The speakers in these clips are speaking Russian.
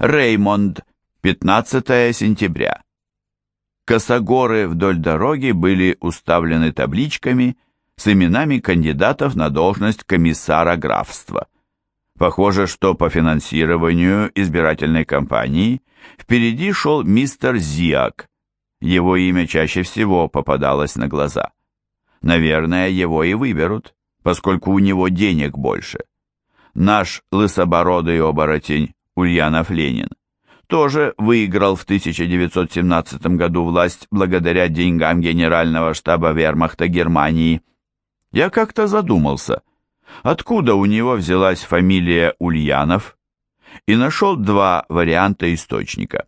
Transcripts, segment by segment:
Реймонд, 15 сентября. Косогоры вдоль дороги были уставлены табличками с именами кандидатов на должность комиссара графства. Похоже, что по финансированию избирательной кампании впереди шел мистер Зиак. Его имя чаще всего попадалось на глаза. Наверное, его и выберут, поскольку у него денег больше. Наш лысобородый оборотень Ульянов Ленин тоже выиграл в 1917 году власть благодаря деньгам генерального штаба вермахта Германии. Я как-то задумался – откуда у него взялась фамилия Ульянов, и нашел два варианта источника.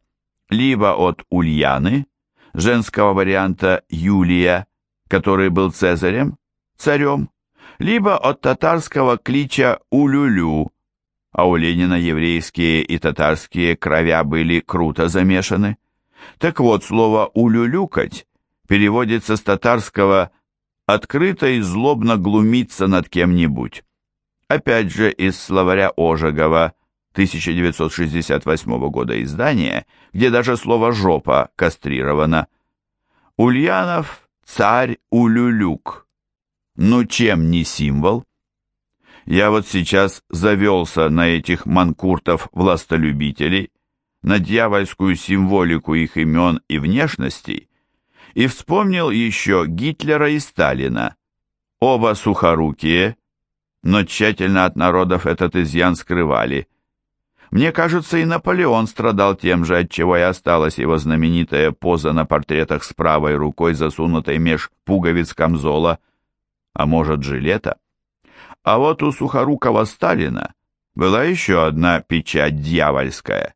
Либо от Ульяны, женского варианта Юлия, который был цезарем, царем, либо от татарского клича Улюлю, а у Ленина еврейские и татарские кровя были круто замешаны. Так вот, слово «улюлюкать» переводится с татарского открыто и злобно глумиться над кем-нибудь. Опять же из словаря Ожегова 1968 года издания, где даже слово «жопа» кастрировано. Ульянов царь Улюлюк. Ну чем не символ? Я вот сейчас завелся на этих манкуртов-властолюбителей, на дьявольскую символику их имен и внешностей, и вспомнил еще Гитлера и Сталина, оба сухорукие, но тщательно от народов этот изъян скрывали. Мне кажется, и Наполеон страдал тем же, от чего и осталась его знаменитая поза на портретах с правой рукой, засунутой меж пуговиц камзола, а может, жилета. А вот у сухорукого Сталина была еще одна печать дьявольская.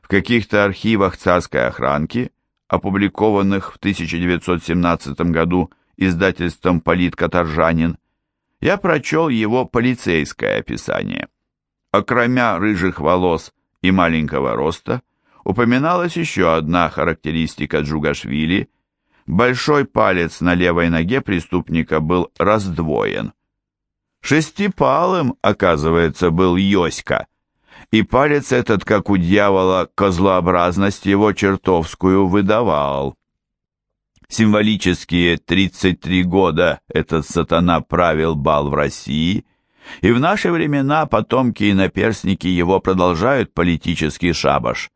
В каких-то архивах царской охранки – опубликованных в 1917 году издательством «Политкоторжанин», я прочел его полицейское описание. Окромя рыжих волос и маленького роста, упоминалась еще одна характеристика Джугашвили – большой палец на левой ноге преступника был раздвоен. Шестипалым, оказывается, был Йоська, и палец этот, как у дьявола, козлообразность его чертовскую выдавал. Символические 33 года этот сатана правил бал в России, и в наши времена потомки и наперсники его продолжают политический шабаш.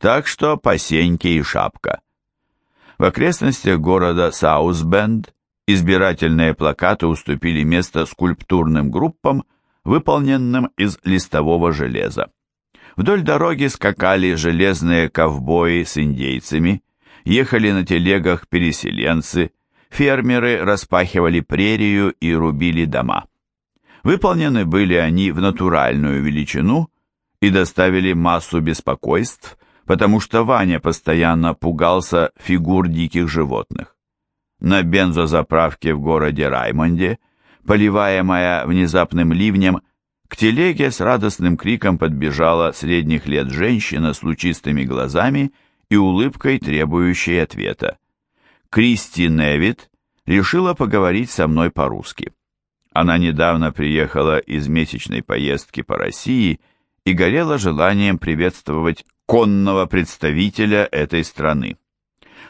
Так что посеньки и шапка. В окрестностях города Саусбенд избирательные плакаты уступили место скульптурным группам, выполненным из листового железа. Вдоль дороги скакали железные ковбои с индейцами, ехали на телегах переселенцы, фермеры распахивали прерию и рубили дома. Выполнены были они в натуральную величину и доставили массу беспокойств, потому что Ваня постоянно пугался фигур диких животных. На бензозаправке в городе Раймонде – поливаемая внезапным ливнем, к телеге с радостным криком подбежала средних лет женщина с лучистыми глазами и улыбкой, требующей ответа. Кристи Невит решила поговорить со мной по-русски. Она недавно приехала из месячной поездки по России и горела желанием приветствовать конного представителя этой страны.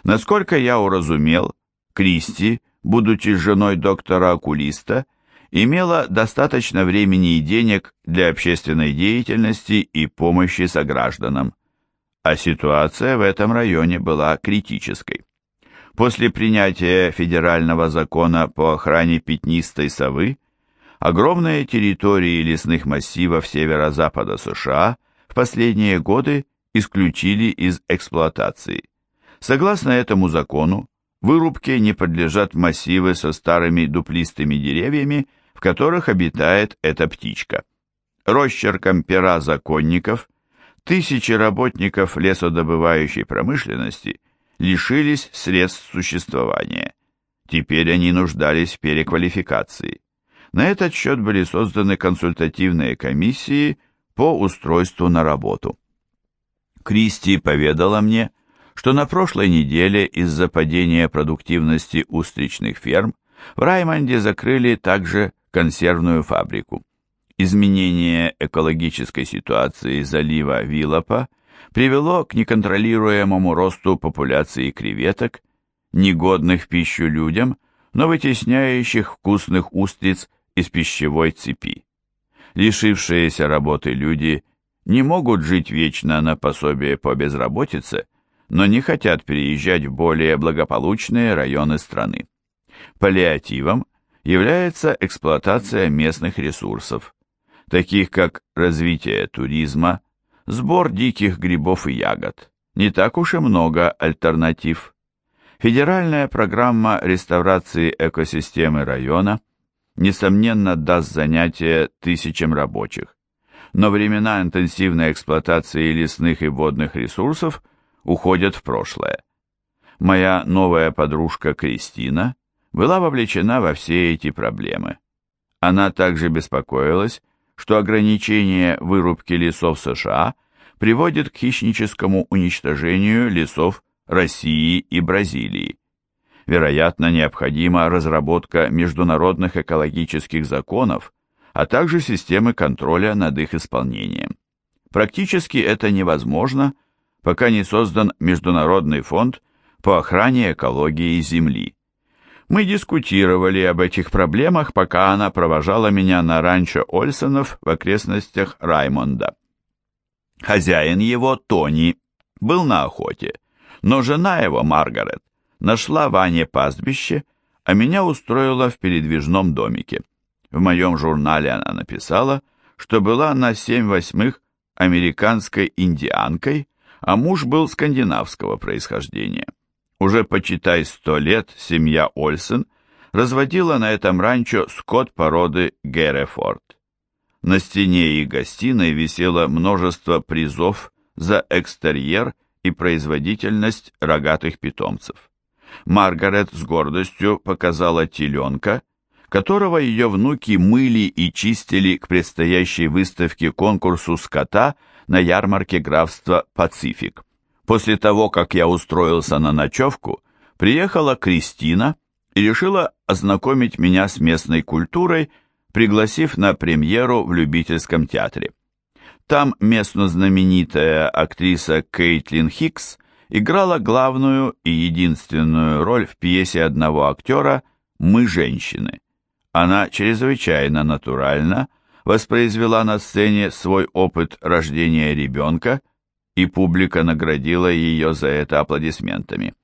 Насколько я уразумел, Кристи будучи женой доктора-окулиста, имела достаточно времени и денег для общественной деятельности и помощи согражданам. А ситуация в этом районе была критической. После принятия федерального закона по охране пятнистой совы, огромные территории лесных массивов северо-запада США в последние годы исключили из эксплуатации. Согласно этому закону, Вырубке не подлежат массивы со старыми дуплистыми деревьями, в которых обитает эта птичка. Росчерком пера законников тысячи работников лесодобывающей промышленности лишились средств существования. Теперь они нуждались в переквалификации. На этот счет были созданы консультативные комиссии по устройству на работу. Кристи поведала мне, что на прошлой неделе из-за падения продуктивности устричных ферм в Раймонде закрыли также консервную фабрику. Изменение экологической ситуации залива Вилопа привело к неконтролируемому росту популяции креветок, негодных в пищу людям, но вытесняющих вкусных устриц из пищевой цепи. Лишившиеся работы люди не могут жить вечно на пособие по безработице, но не хотят переезжать в более благополучные районы страны. Паллиативом является эксплуатация местных ресурсов, таких как развитие туризма, сбор диких грибов и ягод. Не так уж и много альтернатив. Федеральная программа реставрации экосистемы района несомненно даст занятие тысячам рабочих, но времена интенсивной эксплуатации лесных и водных ресурсов уходят в прошлое. Моя новая подружка Кристина была вовлечена во все эти проблемы. Она также беспокоилась, что ограничение вырубки лесов США приводит к хищническому уничтожению лесов России и Бразилии. Вероятно, необходима разработка международных экологических законов, а также системы контроля над их исполнением. Практически это невозможно, пока не создан Международный фонд по охране экологии Земли. Мы дискутировали об этих проблемах, пока она провожала меня на ранчо Ольсонов в окрестностях Раймонда. Хозяин его, Тони, был на охоте, но жена его, Маргарет, нашла Ване пастбище, а меня устроила в передвижном домике. В моем журнале она написала, что была на семь восьмых американской индианкой, а муж был скандинавского происхождения. Уже почитай сто лет семья Ольсен разводила на этом ранчо скот породы Герефорд. На стене и гостиной висело множество призов за экстерьер и производительность рогатых питомцев. Маргарет с гордостью показала теленка, которого ее внуки мыли и чистили к предстоящей выставке конкурсу скота на ярмарке графства Пацифик. После того, как я устроился на ночевку, приехала Кристина и решила ознакомить меня с местной культурой, пригласив на премьеру в любительском театре. Там местно знаменитая актриса Кейтлин Хикс играла главную и единственную роль в пьесе одного актера «Мы женщины». Она чрезвычайно натурально воспроизвела на сцене свой опыт рождения ребенка и публика наградила ее за это аплодисментами.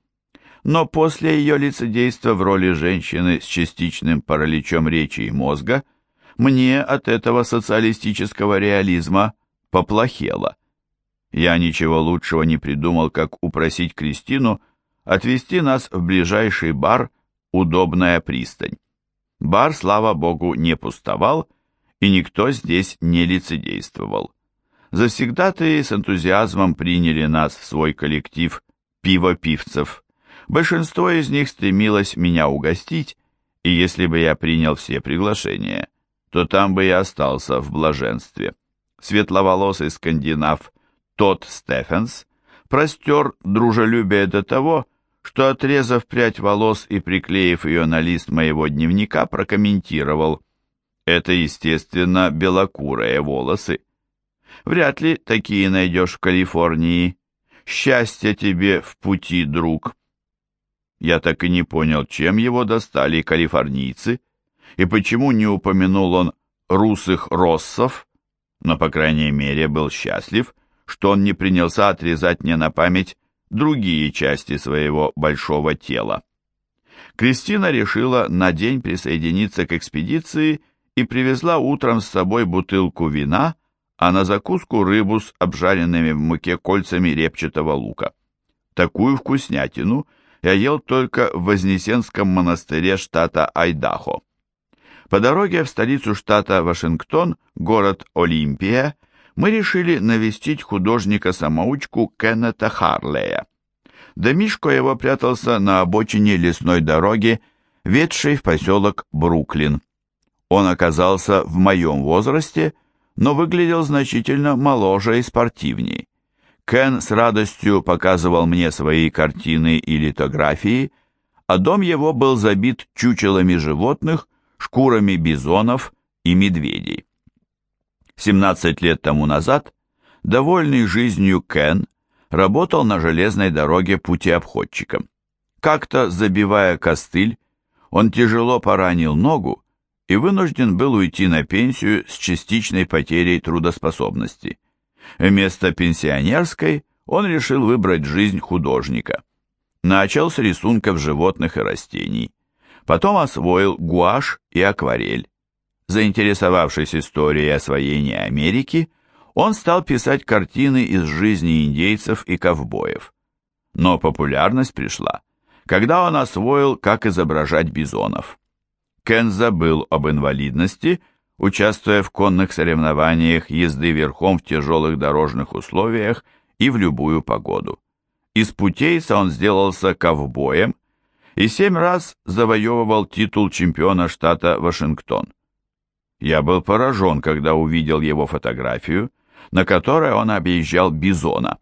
Но после ее лицедейства в роли женщины с частичным параличом речи и мозга мне от этого социалистического реализма поплохело. Я ничего лучшего не придумал, как упросить Кристину отвезти нас в ближайший бар «Удобная пристань». Бар, слава богу, не пустовал, и никто здесь не лицедействовал. Завсегдатые с энтузиазмом приняли нас в свой коллектив пивопивцев. Большинство из них стремилось меня угостить, и если бы я принял все приглашения, то там бы я остался в блаженстве. Светловолосый скандинав Тот Стефенс простер дружелюбие до того, что, отрезав прядь волос и приклеив ее на лист моего дневника, прокомментировал «Это, естественно, белокурые волосы». Вряд ли такие найдешь в Калифорнии. Счастья тебе в пути, друг. Я так и не понял, чем его достали калифорнийцы, и почему не упомянул он русых россов, но, по крайней мере, был счастлив, что он не принялся отрезать мне на память другие части своего большого тела. Кристина решила на день присоединиться к экспедиции и привезла утром с собой бутылку вина, а на закуску рыбу с обжаренными в муке кольцами репчатого лука. Такую вкуснятину я ел только в Вознесенском монастыре штата Айдахо. По дороге в столицу штата Вашингтон, город Олимпия, мы решили навестить художника-самоучку Кеннета Харлея. Домишко его прятался на обочине лесной дороги, ведшей в поселок Бруклин. Он оказался в моем возрасте – но выглядел значительно моложе и спортивнее. Кен с радостью показывал мне свои картины и литографии, а дом его был забит чучелами животных, шкурами бизонов и медведей. 17 лет тому назад довольный жизнью Кен работал на железной дороге путеобходчиком. Как-то, забивая костыль, он тяжело поранил ногу и вынужден был уйти на пенсию с частичной потерей трудоспособности. Вместо пенсионерской он решил выбрать жизнь художника. Начал с рисунков животных и растений. Потом освоил гуашь и акварель. Заинтересовавшись историей освоения Америки, он стал писать картины из жизни индейцев и ковбоев. Но популярность пришла, когда он освоил, как изображать бизонов. Кен забыл об инвалидности, участвуя в конных соревнованиях езды верхом в тяжелых дорожных условиях и в любую погоду. Из путейца он сделался ковбоем и семь раз завоевывал титул чемпиона штата Вашингтон. Я был поражен, когда увидел его фотографию, на которой он объезжал бизона.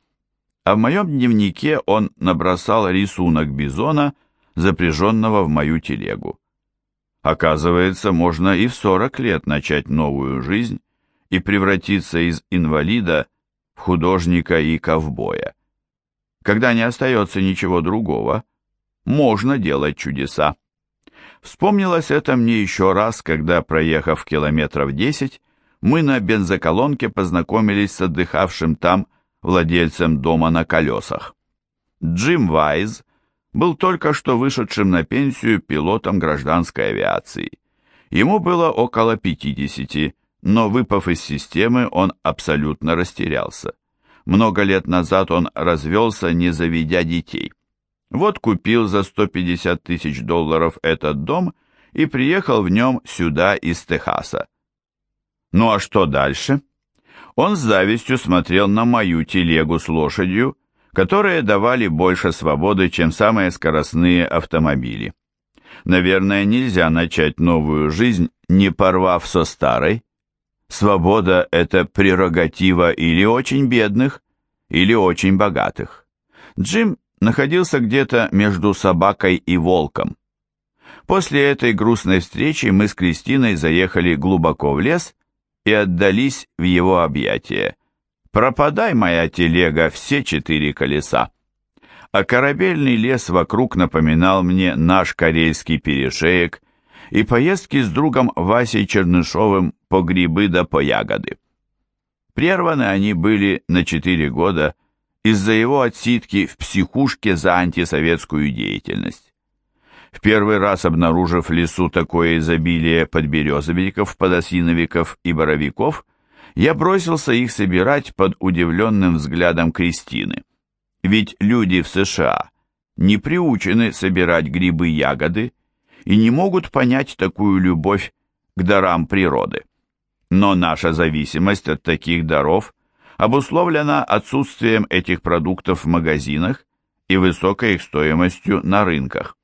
А в моем дневнике он набросал рисунок бизона, запряженного в мою телегу. Оказывается, можно и в 40 лет начать новую жизнь и превратиться из инвалида в художника и ковбоя. Когда не остается ничего другого, можно делать чудеса. Вспомнилось это мне еще раз, когда, проехав километров десять, мы на бензоколонке познакомились с отдыхавшим там владельцем дома на колесах. Джим Вайз был только что вышедшим на пенсию пилотом гражданской авиации. Ему было около 50, но выпав из системы, он абсолютно растерялся. Много лет назад он развелся, не заведя детей. Вот купил за 150 тысяч долларов этот дом и приехал в нем сюда из Техаса. Ну а что дальше? Он с завистью смотрел на мою телегу с лошадью, которые давали больше свободы, чем самые скоростные автомобили. Наверное, нельзя начать новую жизнь, не порвав со старой. Свобода – это прерогатива или очень бедных, или очень богатых. Джим находился где-то между собакой и волком. После этой грустной встречи мы с Кристиной заехали глубоко в лес и отдались в его объятия. «Пропадай, моя телега, все четыре колеса!» А корабельный лес вокруг напоминал мне наш карельский перешеек и поездки с другом Васей Чернышовым по грибы да по ягоды. Прерваны они были на четыре года из-за его отсидки в психушке за антисоветскую деятельность. В первый раз обнаружив в лесу такое изобилие подберезовиков, подосиновиков и боровиков, я бросился их собирать под удивленным взглядом Кристины. Ведь люди в США не приучены собирать грибы-ягоды и не могут понять такую любовь к дарам природы. Но наша зависимость от таких даров обусловлена отсутствием этих продуктов в магазинах и высокой их стоимостью на рынках.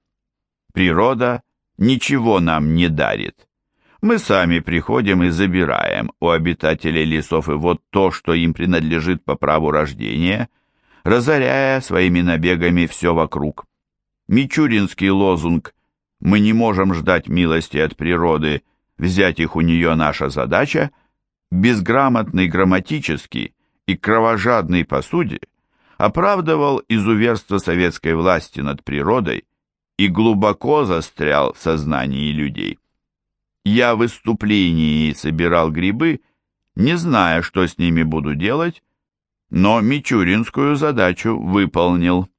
Природа ничего нам не дарит. Мы сами приходим и забираем у обитателей лесов и вот то, что им принадлежит по праву рождения, разоряя своими набегами все вокруг. Мичуринский лозунг «Мы не можем ждать милости от природы, взять их у нее наша задача», безграмотный грамматически и кровожадный по суде, оправдывал изуверство советской власти над природой и глубоко застрял в сознании людей. Я в выступлении собирал грибы, не зная, что с ними буду делать, но мичуринскую задачу выполнил.